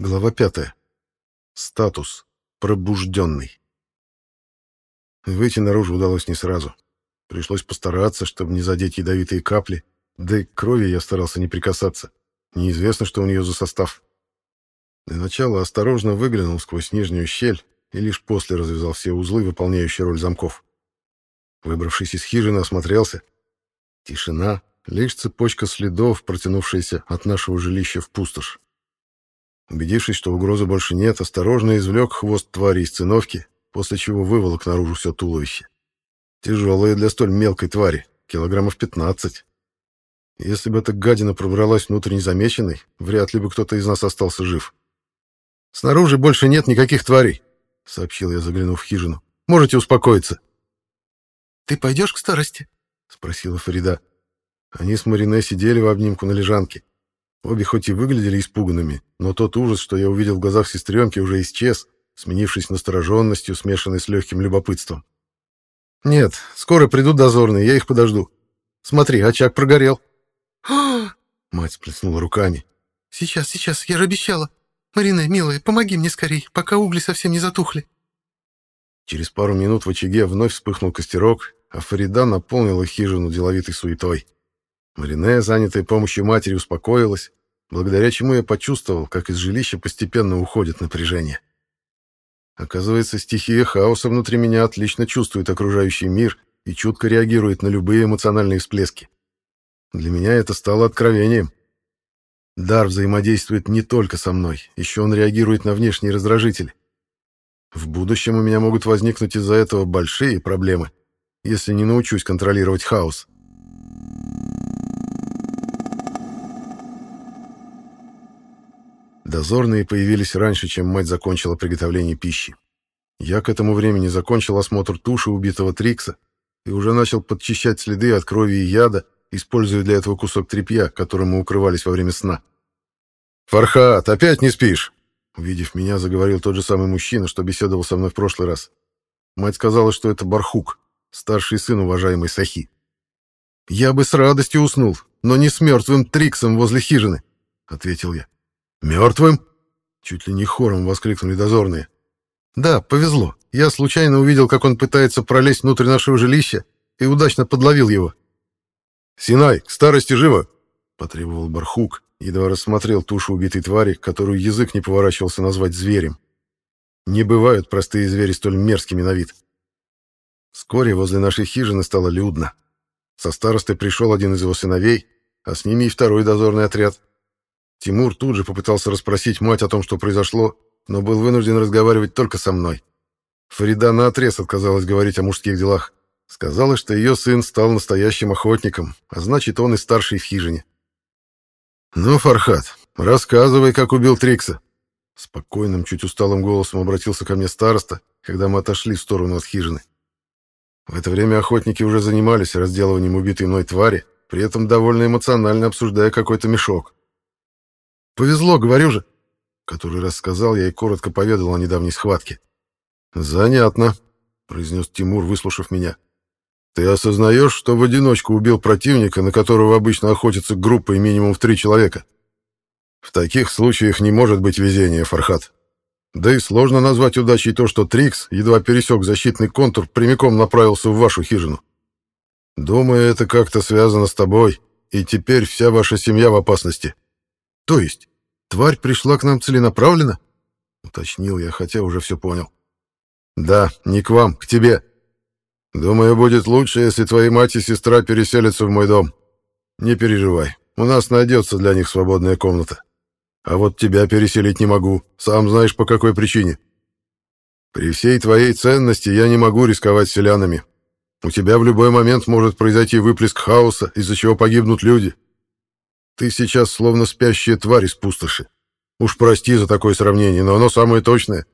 Глава пятая. Статус. Пробужденный. Выйти наружу удалось не сразу. Пришлось постараться, чтобы не задеть ядовитые капли, да и к крови я старался не прикасаться. Неизвестно, что у нее за состав. Для начала осторожно выглянул сквозь нижнюю щель и лишь после развязал все узлы, выполняющие роль замков. Выбравшись из хижины, осмотрелся. Тишина, лишь цепочка следов, протянувшаяся от нашего жилища в пустошь. Убедившись, что угрозы больше нет, осторожно извлек хвост твари из циновки, после чего выволок наружу все туловище. Тяжелое для столь мелкой твари, килограммов 15. Если бы эта гадина пробралась внутрь незамеченной, вряд ли бы кто-то из нас остался жив. «Снаружи больше нет никаких тварей», — сообщил я, заглянув в хижину. «Можете успокоиться». «Ты пойдешь к старости?» — спросила Фарида. Они с Марине сидели в обнимку на лежанке. Обе хоть и выглядели испуганными, но тот ужас, что я увидел в глазах сестренки, уже исчез, сменившись настороженностью, смешанной с легким любопытством. «Нет, скоро придут дозорные, я их подожду. Смотри, очаг прогорел». Мать сплеснула руками. «Сейчас, сейчас, я же обещала. Марина, милая, помоги мне скорей, пока угли совсем не затухли». Через пару минут в очаге вновь вспыхнул костерок, а Фарида наполнила хижину деловитой суетой. Марине, занятая помощью матери, успокоилась, благодаря чему я почувствовал, как из жилища постепенно уходит напряжение. Оказывается, стихия хаоса внутри меня отлично чувствует окружающий мир и чутко реагирует на любые эмоциональные всплески. Для меня это стало откровением. Дар взаимодействует не только со мной, еще он реагирует на внешние раздражители. В будущем у меня могут возникнуть из-за этого большие проблемы, если не научусь контролировать хаос. Дозорные появились раньше, чем мать закончила приготовление пищи. Я к этому времени закончил осмотр туши убитого Трикса и уже начал подчищать следы от крови и яда, используя для этого кусок тряпья, которым мы укрывались во время сна. «Фархат, опять не спишь?» Увидев меня, заговорил тот же самый мужчина, что беседовал со мной в прошлый раз. Мать сказала, что это Бархук, старший сын уважаемой Сахи. «Я бы с радостью уснул, но не с мертвым Триксом возле хижины», — ответил я. «Мертвым?» — чуть ли не хором воскликнули дозорные. «Да, повезло. Я случайно увидел, как он пытается пролезть внутрь нашего жилища и удачно подловил его». «Синай, к старости живо!» — потребовал Бархук, едва рассмотрел тушу убитой твари, которую язык не поворачивался назвать зверем. Не бывают простые звери столь мерзкими на вид. Вскоре возле нашей хижины стало людно. Со старостой пришел один из его сыновей, а с ними и второй дозорный отряд. Тимур тут же попытался расспросить мать о том, что произошло, но был вынужден разговаривать только со мной. Фарида наотрез отказалась говорить о мужских делах. Сказала, что ее сын стал настоящим охотником, а значит, он и старший в хижине. «Ну, Фархат, рассказывай, как убил Трикса». Спокойным, чуть усталым голосом обратился ко мне староста, когда мы отошли в сторону от хижины. В это время охотники уже занимались разделыванием убитой мной твари, при этом довольно эмоционально обсуждая какой-то мешок. Повезло, говорю же. Который раз сказал я и коротко поведал о недавней схватке. Занятно, произнес Тимур, выслушав меня. Ты осознаешь, что в одиночку убил противника, на которого обычно охотятся группой минимум в три человека? В таких случаях не может быть везения, Фархат. Да и сложно назвать удачей то, что Трикс, едва пересек защитный контур, прямиком направился в вашу хижину. Думаю, это как-то связано с тобой, и теперь вся ваша семья в опасности. То есть, тварь пришла к нам целенаправленно? Уточнил я, хотя уже все понял. Да, не к вам, к тебе. Думаю, будет лучше, если твои мать и сестра переселятся в мой дом. Не переживай, у нас найдется для них свободная комната. А вот тебя переселить не могу, сам знаешь по какой причине. При всей твоей ценности я не могу рисковать селянами. У тебя в любой момент может произойти выплеск хаоса, из-за чего погибнут люди. Ты сейчас словно спящая тварь из пустоши. Уж прости за такое сравнение, но оно самое точное.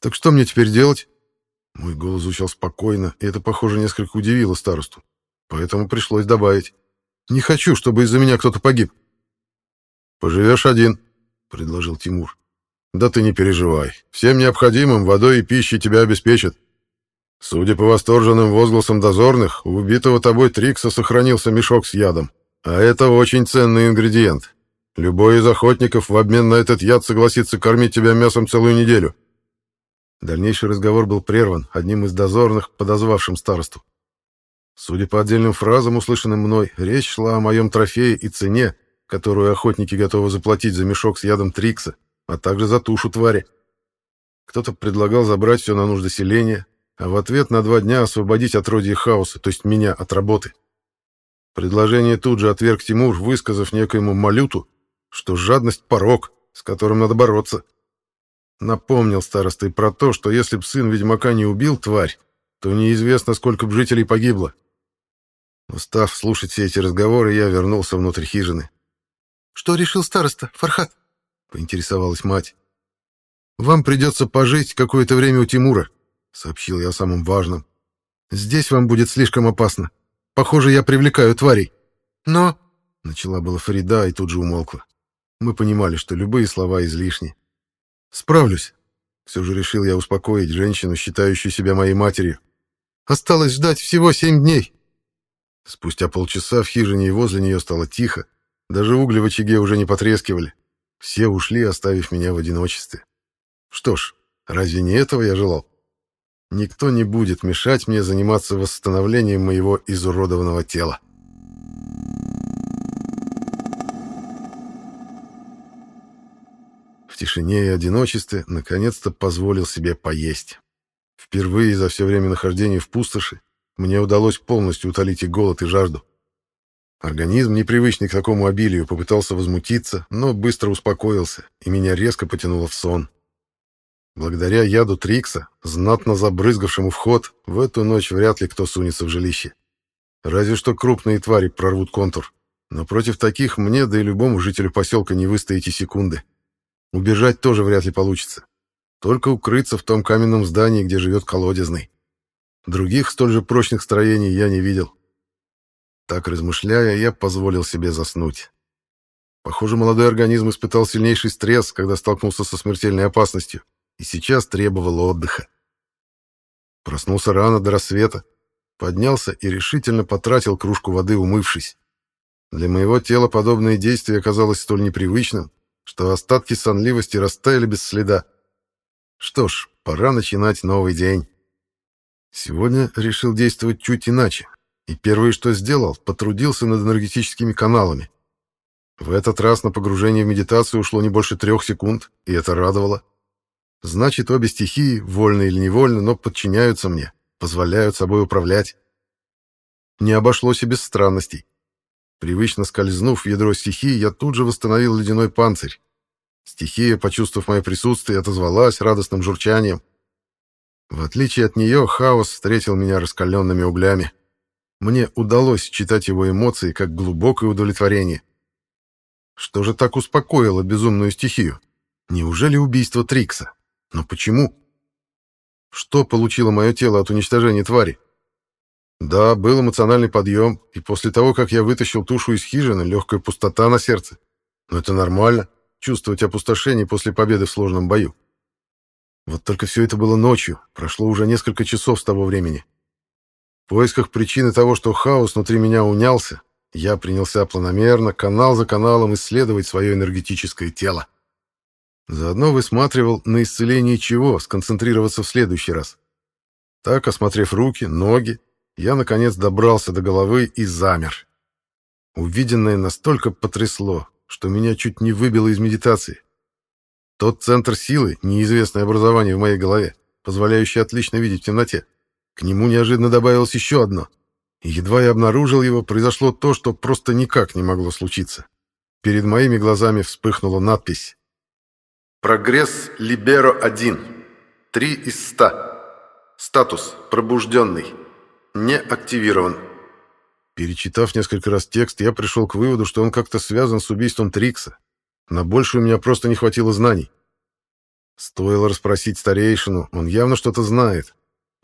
Так что мне теперь делать? Мой голос звучал спокойно, и это, похоже, несколько удивило старосту. Поэтому пришлось добавить. Не хочу, чтобы из-за меня кто-то погиб. Поживешь один, предложил Тимур. Да ты не переживай. Всем необходимым водой и пищей тебя обеспечат. Судя по восторженным возгласам дозорных, у убитого тобой Трикса сохранился мешок с ядом. А это очень ценный ингредиент. Любой из охотников в обмен на этот яд согласится кормить тебя мясом целую неделю. Дальнейший разговор был прерван одним из дозорных, подозвавшим старосту. Судя по отдельным фразам, услышанным мной, речь шла о моем трофее и цене, которую охотники готовы заплатить за мешок с ядом Трикса, а также за тушу твари. Кто-то предлагал забрать все на нужды селения, а в ответ на два дня освободить от родии хаоса, то есть меня, от работы. Предложение тут же отверг Тимур, высказав некоему малюту, что жадность — порог, с которым надо бороться. Напомнил староста и про то, что если б сын ведьмака не убил тварь, то неизвестно, сколько б жителей погибло. Устав слушать все эти разговоры, я вернулся внутрь хижины. «Что решил староста, Фархат?» — поинтересовалась мать. «Вам придется пожить какое-то время у Тимура», — сообщил я о самом важном. «Здесь вам будет слишком опасно. Похоже, я привлекаю тварей». «Но...» — начала была Фарида и тут же умолкла. Мы понимали, что любые слова излишни. «Справлюсь», — все же решил я успокоить женщину, считающую себя моей матерью. «Осталось ждать всего семь дней». Спустя полчаса в хижине и возле нее стало тихо, даже угли в очаге уже не потрескивали. Все ушли, оставив меня в одиночестве. Что ж, разве не этого я желал? Никто не будет мешать мне заниматься восстановлением моего изуродованного тела. В тишине и одиночестве наконец-то позволил себе поесть. Впервые за все время нахождения в пустоши мне удалось полностью утолить и голод, и жажду. Организм, непривычный к такому обилию, попытался возмутиться, но быстро успокоился, и меня резко потянуло в сон. Благодаря яду Трикса, знатно забрызгавшему вход, в эту ночь вряд ли кто сунется в жилище. Разве что крупные твари прорвут контур. Но против таких мне, да и любому жителю поселка не выстоять и секунды. Убежать тоже вряд ли получится. Только укрыться в том каменном здании, где живет колодезный. Других столь же прочных строений я не видел. Так размышляя, я позволил себе заснуть. Похоже, молодой организм испытал сильнейший стресс, когда столкнулся со смертельной опасностью, и сейчас требовал отдыха. Проснулся рано до рассвета, поднялся и решительно потратил кружку воды, умывшись. Для моего тела подобное действие оказалось столь непривычным, что остатки сонливости растаяли без следа. Что ж, пора начинать новый день. Сегодня решил действовать чуть иначе, и первое, что сделал, потрудился над энергетическими каналами. В этот раз на погружение в медитацию ушло не больше трех секунд, и это радовало. Значит, обе стихии, вольно или невольно, но подчиняются мне, позволяют собой управлять. Не обошлось и без странностей. Привычно скользнув в ядро стихии, я тут же восстановил ледяной панцирь. Стихия, почувствовав мое присутствие, отозвалась радостным журчанием. В отличие от нее, хаос встретил меня раскаленными углями. Мне удалось читать его эмоции как глубокое удовлетворение. Что же так успокоило безумную стихию? Неужели убийство Трикса? Но почему? Что получило мое тело от уничтожения твари? Да, был эмоциональный подъем, и после того, как я вытащил тушу из хижины, легкая пустота на сердце. Но это нормально, чувствовать опустошение после победы в сложном бою. Вот только все это было ночью, прошло уже несколько часов с того времени. В поисках причины того, что хаос внутри меня унялся, я принялся планомерно, канал за каналом, исследовать свое энергетическое тело. Заодно высматривал, на исцеление чего сконцентрироваться в следующий раз. Так, осмотрев руки, ноги, я, наконец, добрался до головы и замер. Увиденное настолько потрясло, что меня чуть не выбило из медитации. Тот центр силы, неизвестное образование в моей голове, позволяющее отлично видеть в темноте, к нему неожиданно добавилось еще одно. И едва я обнаружил его, произошло то, что просто никак не могло случиться. Перед моими глазами вспыхнула надпись. «Прогресс Либеро-1. Три из ста. Статус пробужденный. Не активирован». Перечитав несколько раз текст, я пришел к выводу, что он как-то связан с убийством Трикса. На больше у меня просто не хватило знаний. Стоило расспросить старейшину, он явно что-то знает,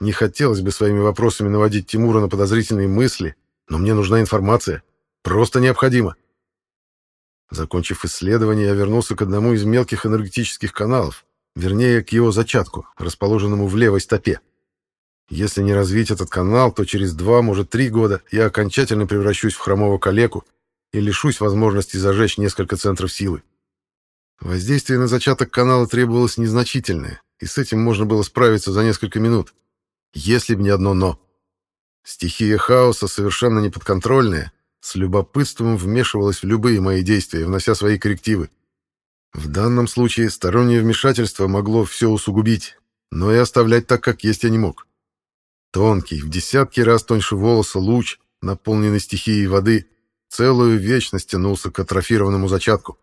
не хотелось бы своими вопросами наводить Тимура на подозрительные мысли, но мне нужна информация. Просто необходимо. Закончив исследование, я вернулся к одному из мелких энергетических каналов, вернее, к его зачатку, расположенному в левой стопе. Если не развить этот канал, то через два, может, три года я окончательно превращусь в хромого калеку и лишусь возможности зажечь несколько центров силы. Воздействие на зачаток канала требовалось незначительное, и с этим можно было справиться за несколько минут. Если бы не одно «но». Стихия хаоса, совершенно неподконтрольная, с любопытством вмешивалась в любые мои действия, внося свои коррективы. В данном случае стороннее вмешательство могло все усугубить, но и оставлять так, как есть я не мог. Тонкий, в десятки раз тоньше волоса луч, наполненный стихией воды, целую вечность тянулся к атрофированному зачатку.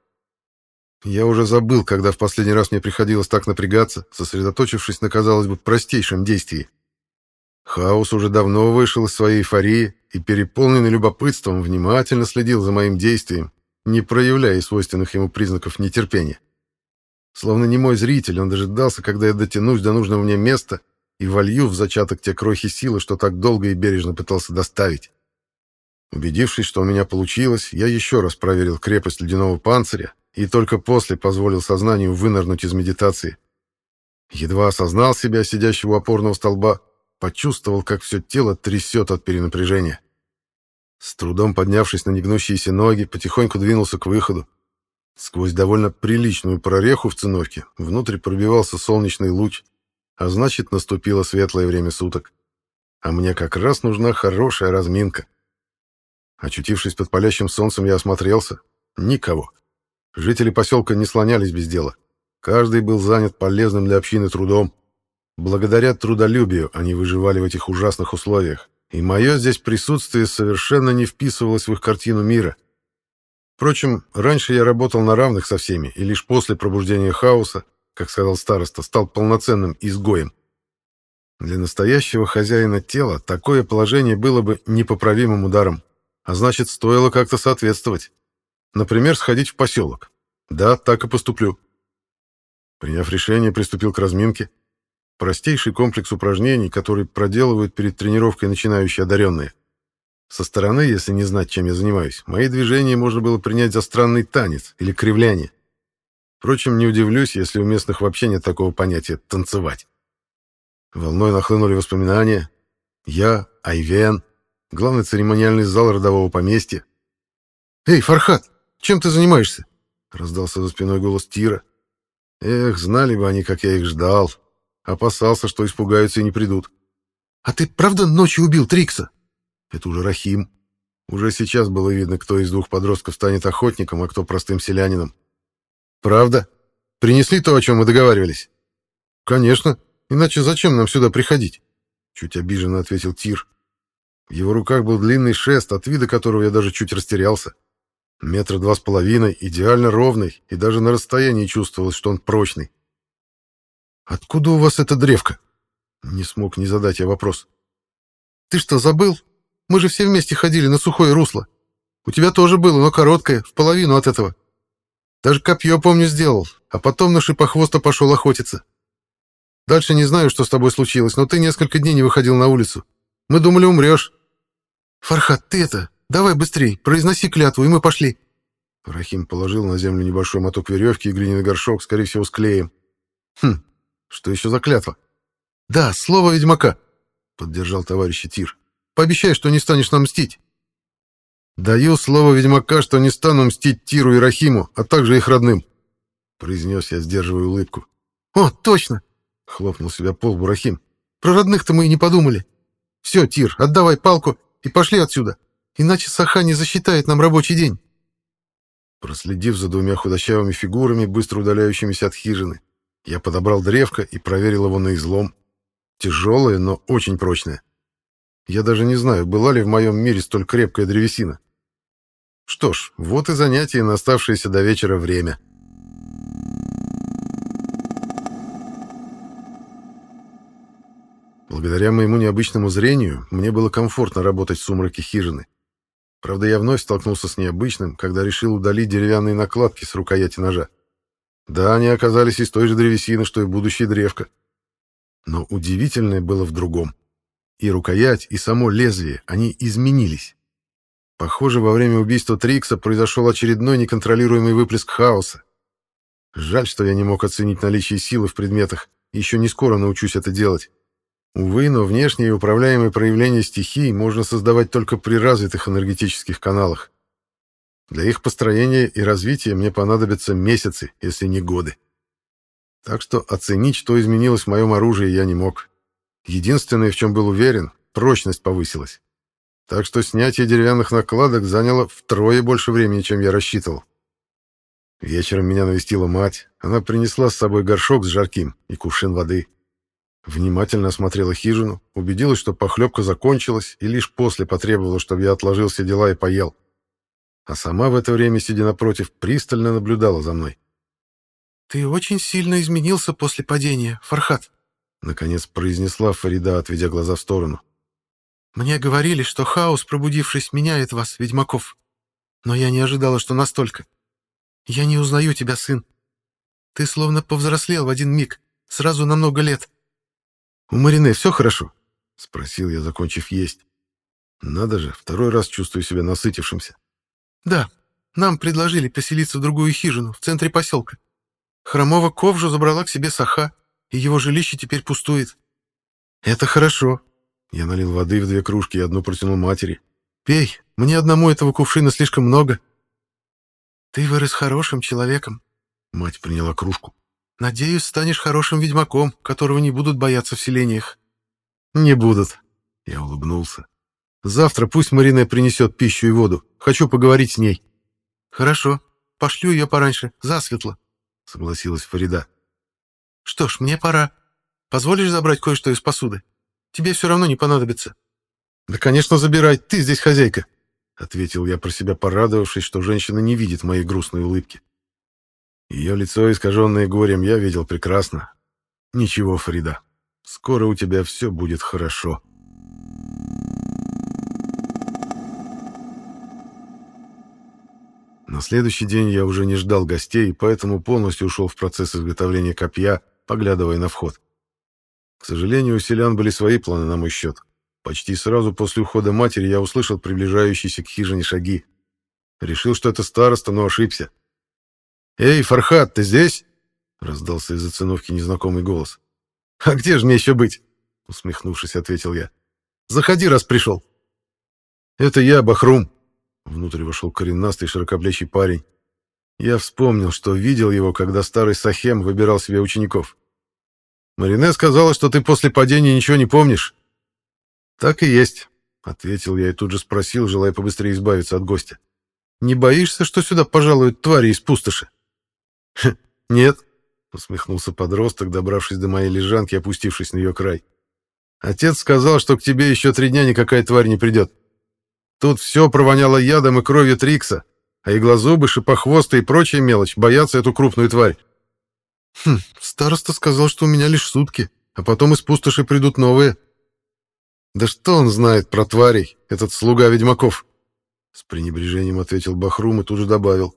Я уже забыл, когда в последний раз мне приходилось так напрягаться, сосредоточившись на, казалось бы, простейшем действии. Хаос уже давно вышел из своей эйфории и, переполненный любопытством, внимательно следил за моим действием, не проявляя свойственных ему признаков нетерпения. Словно не мой зритель, он дожидался, когда я дотянусь до нужного мне места и волью в зачаток те крохи силы, что так долго и бережно пытался доставить. Убедившись, что у меня получилось, я еще раз проверил крепость ледяного панциря и только после позволил сознанию вынырнуть из медитации. Едва осознал себя, сидящего у опорного столба, почувствовал, как все тело трясет от перенапряжения. С трудом поднявшись на негнущиеся ноги, потихоньку двинулся к выходу. Сквозь довольно приличную прореху в циновке внутрь пробивался солнечный луч, а значит, наступило светлое время суток. А мне как раз нужна хорошая разминка. Очутившись под палящим солнцем, я осмотрелся. Никого. Жители поселка не слонялись без дела. Каждый был занят полезным для общины трудом. Благодаря трудолюбию они выживали в этих ужасных условиях, и мое здесь присутствие совершенно не вписывалось в их картину мира. Впрочем, раньше я работал на равных со всеми, и лишь после пробуждения хаоса, как сказал староста, стал полноценным изгоем. Для настоящего хозяина тела такое положение было бы непоправимым ударом, а значит, стоило как-то соответствовать. Например, сходить в поселок. Да, так и поступлю. Приняв решение, приступил к разминке. Простейший комплекс упражнений, который проделывают перед тренировкой начинающие одаренные. Со стороны, если не знать, чем я занимаюсь, мои движения можно было принять за странный танец или кривляние. Впрочем, не удивлюсь, если у местных вообще нет такого понятия «танцевать». Волной нахлынули воспоминания. Я, Айвен, главный церемониальный зал родового поместья. «Эй, Фархат, чем ты занимаешься?» — раздался за спиной голос Тира. Эх, знали бы они, как я их ждал. Опасался, что испугаются и не придут. «А ты правда ночью убил Трикса?» Это уже Рахим. Уже сейчас было видно, кто из двух подростков станет охотником, а кто простым селянином. «Правда? Принесли то, о чем мы договаривались?» «Конечно. Иначе зачем нам сюда приходить?» Чуть обиженно ответил Тир. В его руках был длинный шест, от вида которого я даже чуть растерялся. Метра два с половиной, идеально ровный, и даже на расстоянии чувствовалось, что он прочный. «Откуда у вас эта древка?» Не смог не задать я вопрос. «Ты что, забыл? Мы же все вместе ходили на сухое русло. У тебя тоже было, но короткое, в половину от этого. Даже копье, помню, сделал, а потом на шипохвоста пошел охотиться. Дальше не знаю, что с тобой случилось, но ты несколько дней не выходил на улицу. Мы думали, умрешь. Фархат, ты это, давай быстрей, произноси клятву, и мы пошли. Рахим положил на землю небольшой моток веревки и глиняный горшок, скорее всего, с клеем. Хм, что еще за клятва? Да, слово ведьмака, поддержал товарищ Тир. Пообещай, что не станешь нам мстить. Даю слово ведьмака, что не стану мстить Тиру и Рахиму, а также их родным, произнес я, сдерживая улыбку. О, точно, хлопнул себя по лбу Рахим. Про родных-то мы и не подумали. Все, Тир, отдавай палку и пошли отсюда, иначе Саха не засчитает нам рабочий день. Проследив за двумя худощавыми фигурами, быстро удаляющимися от хижины, я подобрал древко и проверил его на излом. Тяжелое, но очень прочное. Я даже не знаю, была ли в моем мире столь крепкая древесина. Что ж, вот и занятие на оставшееся до вечера время. Благодаря моему необычному зрению мне было комфортно работать в сумраке хижины. Правда, я вновь столкнулся с необычным, когда решил удалить деревянные накладки с рукояти ножа. Да, они оказались из той же древесины, что и будущая древка. Но удивительное было в другом. И рукоять, и само лезвие, они изменились. Похоже, во время убийства Трикса произошел очередной неконтролируемый выплеск хаоса. Жаль, что я не мог оценить наличие силы в предметах, еще не скоро научусь это делать. Увы, но внешние управляемые проявления стихий можно создавать только при развитых энергетических каналах. Для их построения и развития мне понадобятся месяцы, если не годы. Так что оценить, что изменилось в моем оружии, я не мог. Единственное, в чем был уверен, прочность повысилась. Так что снятие деревянных накладок заняло втрое больше времени, чем я рассчитывал. Вечером меня навестила мать. Она принесла с собой горшок с жарким и кувшин воды. Внимательно осмотрела хижину, убедилась, что похлебка закончилась, и лишь после потребовала, чтобы я отложил все дела и поел. А сама в это время, сидя напротив, пристально наблюдала за мной. «Ты очень сильно изменился после падения, Фархат», — наконец произнесла Фарида, отведя глаза в сторону. «Мне говорили, что хаос, пробудившись, меняет вас, ведьмаков. Но я не ожидала, что настолько. Я не узнаю тебя, сын. Ты словно повзрослел в один миг, сразу на много лет. «У Марине все хорошо?» — спросил я, закончив есть. «Надо же, второй раз чувствую себя насытившимся». «Да, нам предложили поселиться в другую хижину, в центре поселка. Хромого ковжу забрала к себе Саха, и его жилище теперь пустует». «Это хорошо». Я налил воды в две кружки и одну протянул матери. «Пей, мне одному этого кувшина слишком много». «Ты вырос хорошим человеком», — мать приняла кружку. Надеюсь, станешь хорошим ведьмаком, которого не будут бояться в селениях. Не будут. Я улыбнулся. Завтра пусть Марина принесет пищу и воду. Хочу поговорить с ней. Хорошо. Пошлю ее пораньше, засветло, согласилась Фарида. Что ж, мне пора. Позволишь забрать кое-что из посуды? Тебе все равно не понадобится. Да, конечно, забирай. Ты здесь хозяйка. — ответил я про себя, порадовавшись, что женщина не видит моей грустной улыбки. Ее лицо, искаженное горем, я видел прекрасно. Ничего, Фарида, скоро у тебя все будет хорошо. На следующий день я уже не ждал гостей, поэтому полностью ушел в процесс изготовления копья, поглядывая на вход. К сожалению, у селян были свои планы на мой счет. Почти сразу после ухода матери я услышал приближающиеся к хижине шаги. Решил, что это староста, но ошибся. «Эй, Фархат, ты здесь?» — раздался из-за циновки незнакомый голос. «А где же мне еще быть?» — усмехнувшись, ответил я. «Заходи, раз пришел». «Это я, Бахрум». Внутрь вошел коренастый широкоплечий парень. Я вспомнил, что видел его, когда старый Сахем выбирал себе учеников. «Марине сказала, что ты после падения ничего не помнишь». «Так и есть», — ответил я и тут же спросил, желая побыстрее избавиться от гостя. «Не боишься, что сюда пожалуют твари из пустоши?» «Нет», — усмехнулся подросток, добравшись до моей лежанки и опустившись на ее край. «Отец сказал, что к тебе еще три дня никакая тварь не придет. Тут все провоняло ядом и кровью Трикса, а иглозубы, шипохвосты и прочая мелочь боятся эту крупную тварь». «Хм, староста сказал, что у меня лишь сутки, а потом из пустоши придут новые». «Да что он знает про тварей, этот слуга ведьмаков?» С пренебрежением ответил Бахрум и тут же добавил.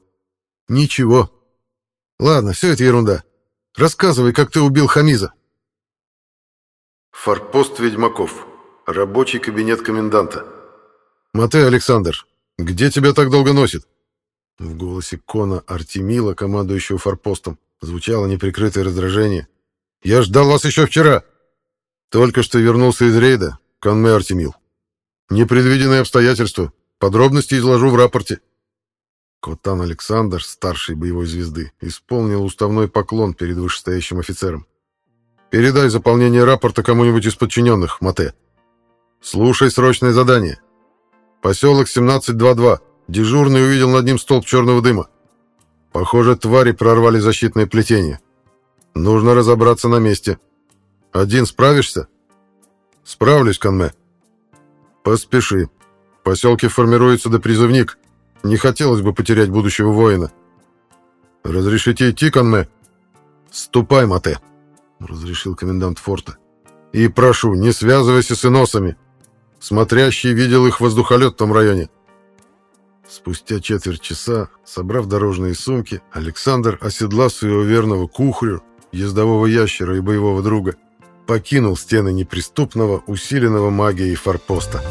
«Ничего, Ладно, все это ерунда. Рассказывай, как ты убил Хамиза. Форпост Ведьмаков. Рабочий кабинет коменданта. Матей Александр, где тебя так долго носит? В голосе Кона Артемила, командующего форпостом, звучало неприкрытое раздражение. «Я ждал вас еще вчера!» «Только что вернулся из рейда, Конме Артемил. Непредвиденные обстоятельства. Подробности изложу в рапорте». Котан Александр, старший боевой звезды, исполнил уставной поклон перед вышестоящим офицером. «Передай заполнение рапорта кому-нибудь из подчиненных, Мате. Слушай срочное задание. Поселок 1722. Дежурный увидел над ним столб черного дыма. Похоже, твари прорвали защитное плетение. Нужно разобраться на месте. Один справишься?» «Справлюсь, Канме». «Поспеши. В поселке формируется допризывник. Не хотелось бы потерять будущего воина. «Разрешите идти, Конме?» «Ступай, Мате», — разрешил комендант форта. «И прошу, не связывайся с иносами. Смотрящий видел их воздухолет в том районе». Спустя четверть часа, собрав дорожные сумки, Александр, оседлав своего верного кухрю, ездового ящера и боевого друга, покинул стены неприступного, усиленного магией форпоста.